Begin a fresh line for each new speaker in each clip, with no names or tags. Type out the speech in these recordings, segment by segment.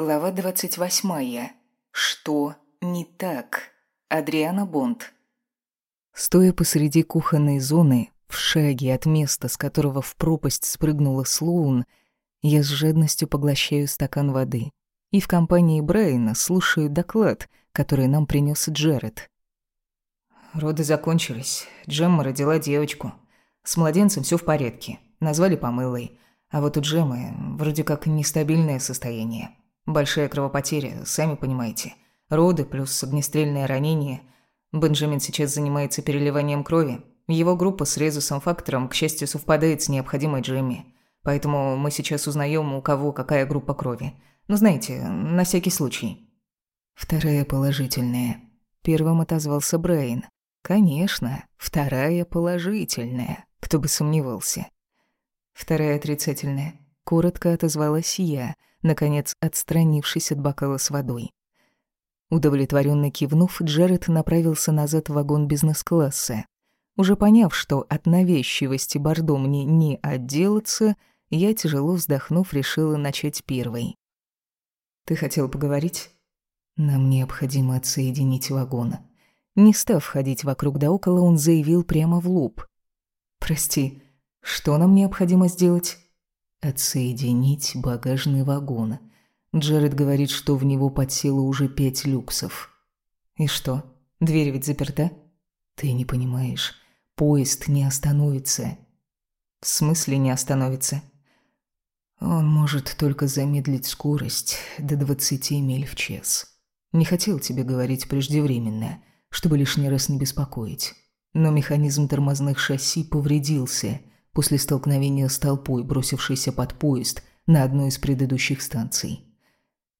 Глава 28. Что не так? Адриана Бонд. Стоя посреди кухонной зоны, в шаге от места, с которого в пропасть спрыгнула Слоун, я с жадностью поглощаю стакан воды. И в компании Брайана слушаю доклад, который нам принес Джеред.
Роды закончились. Джемма родила девочку. С младенцем все в порядке. Назвали помылой. А вот у Джеммы вроде как нестабильное состояние. Большая кровопотеря, сами понимаете. Роды плюс огнестрельное ранение. Бенджамин сейчас занимается переливанием крови. Его группа с резусом-фактором, к счастью, совпадает с необходимой Джемми. Поэтому мы сейчас узнаем, у кого какая группа крови. Ну, знаете, на всякий случай.
Вторая положительная. Первым отозвался Брейн. Конечно, вторая положительная. Кто бы сомневался. Вторая отрицательная. Коротко отозвалась я – наконец отстранившись от бокала с водой. Удовлетворенно кивнув, Джеред направился назад в вагон бизнес-класса. Уже поняв, что от навязчивости Бордо мне не отделаться, я, тяжело вздохнув, решила начать первой.
«Ты хотел поговорить?»
«Нам необходимо отсоединить вагон». Не став ходить вокруг да около, он заявил прямо в лоб.
«Прости, что нам необходимо сделать?»
Отсоединить багажный вагон. Джаред говорит, что в него подсело уже пять люксов.
И что? Дверь ведь заперта?
Ты не понимаешь. Поезд не остановится.
В смысле не остановится?
Он может только замедлить скорость до 20 миль в час. Не хотел тебе говорить преждевременно, чтобы лишний раз не беспокоить. Но механизм тормозных шасси повредился – после столкновения с толпой, бросившейся под поезд на одной из предыдущих станций.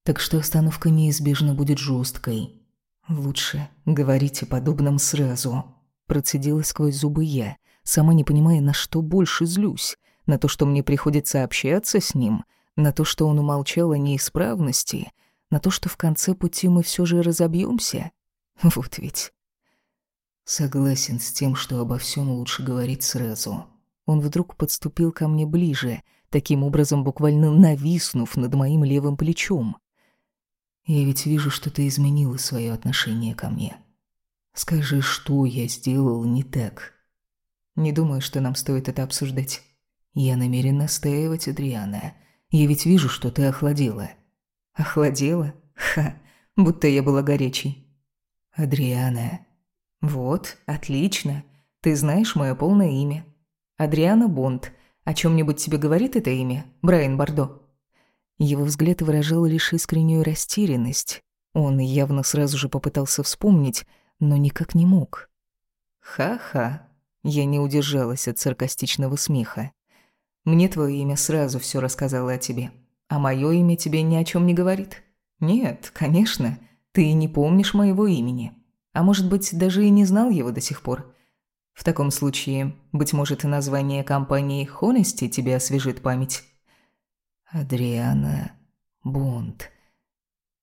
Так что остановка неизбежно будет жесткой. Лучше говорите подобном сразу. Процедила сквозь зубы я, сама не понимая, на что больше злюсь. На то, что мне приходится общаться с ним, на то, что он умолчал о неисправности, на то, что в конце пути мы все же разобьемся. Вот ведь. Согласен с тем, что обо всем лучше говорить сразу он вдруг подступил ко мне ближе, таким образом буквально нависнув над моим левым плечом. «Я ведь вижу, что ты изменила свое отношение ко мне. Скажи, что я сделал не так?»
«Не думаю, что нам стоит это обсуждать».
«Я намерен настаивать, Адриана. Я ведь вижу, что ты охладела».
«Охладела? Ха, будто я была горячей».
«Адриана».
«Вот, отлично. Ты знаешь мое полное имя. Адриана Бонд. О чем нибудь тебе говорит это имя? Брайан Бардо?»
Его взгляд выражал лишь искреннюю растерянность. Он явно сразу же попытался вспомнить, но никак не мог.
«Ха-ха». Я не удержалась от саркастичного смеха. «Мне твое имя сразу все рассказало о тебе. А мое имя тебе ни о чем не говорит?» «Нет, конечно. Ты не помнишь моего имени. А может быть, даже и не знал его до сих пор. В таком случае, быть может, название компании Honesty тебе освежит память.
Адриана Бонд.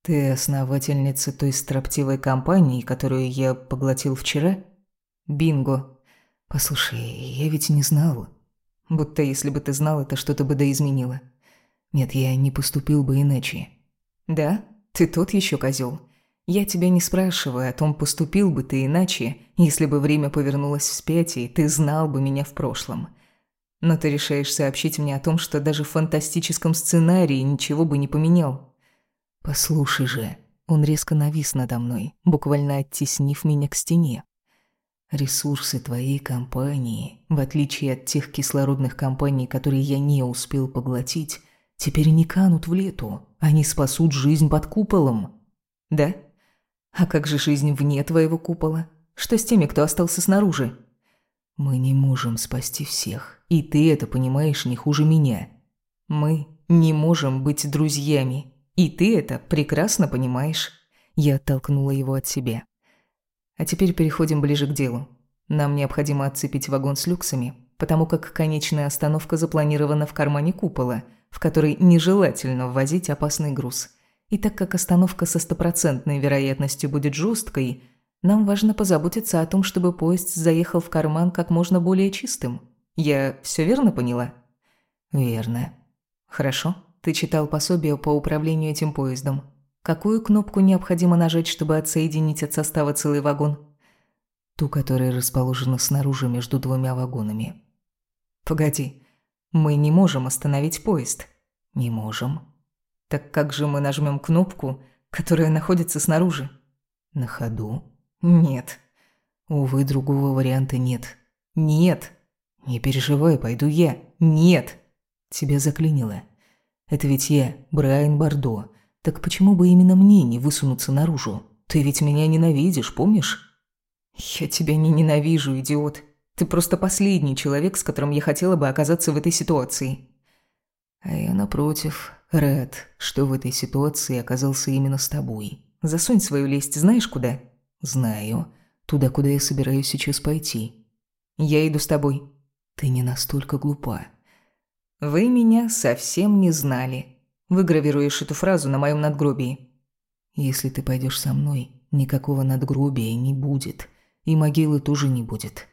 Ты основательница той строптивой компании, которую я поглотил вчера?
Бинго.
Послушай, я ведь не знал.
Будто если бы ты знал, это что-то бы да изменило.
Нет, я не поступил бы иначе.
Да? Ты тот еще козел. Я тебя не спрашиваю о том, поступил бы ты иначе, если бы время повернулось вспять, и ты знал бы меня в прошлом. Но ты решаешь сообщить мне о том, что даже в фантастическом сценарии ничего бы не поменял.
Послушай же, он резко навис надо мной, буквально оттеснив меня к стене. Ресурсы твоей компании, в отличие от тех кислородных компаний, которые я не успел поглотить, теперь не канут в лету. Они спасут жизнь под куполом.
Да? А как же жизнь вне твоего купола? Что с теми, кто остался снаружи?
Мы не можем спасти всех, и ты это понимаешь не хуже меня.
Мы не можем быть друзьями, и ты это прекрасно понимаешь.
Я оттолкнула его от себя.
А теперь переходим ближе к делу. Нам необходимо отцепить вагон с люксами, потому как конечная остановка запланирована в кармане купола, в который нежелательно ввозить опасный груз – и так как остановка со стопроцентной вероятностью будет жесткой, нам важно позаботиться о том, чтобы поезд заехал в карман как можно более чистым. Я все верно поняла?
Верно.
Хорошо. Ты читал пособие по управлению этим поездом. Какую кнопку необходимо нажать, чтобы отсоединить от состава целый вагон?
Ту, которая расположена снаружи между двумя вагонами.
Погоди. Мы не можем остановить поезд.
Не можем.
Так как же мы нажмем кнопку, которая находится снаружи?
На ходу?
Нет.
Увы, другого варианта нет.
Нет.
Не переживай, пойду я.
Нет.
Тебя заклинило. Это ведь я, Брайан Бардо. Так почему бы именно мне не высунуться наружу? Ты ведь меня ненавидишь, помнишь?
Я тебя не ненавижу, идиот. Ты просто последний человек, с которым я хотела бы оказаться в этой ситуации.
А я, напротив, рад, что в этой ситуации оказался именно с тобой.
Засунь свою лесть знаешь куда?
Знаю. Туда, куда я собираюсь сейчас пойти.
Я иду с тобой.
Ты не настолько глупа.
Вы меня совсем не знали. Выгравируешь эту фразу на моем надгробии.
Если ты пойдешь со мной, никакого надгробия не будет. И могилы тоже не будет.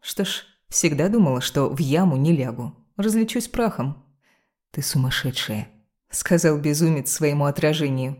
Что ж, всегда думала, что в яму не лягу. Различусь прахом.
«Ты сумасшедшая», —
сказал безумец своему отражению.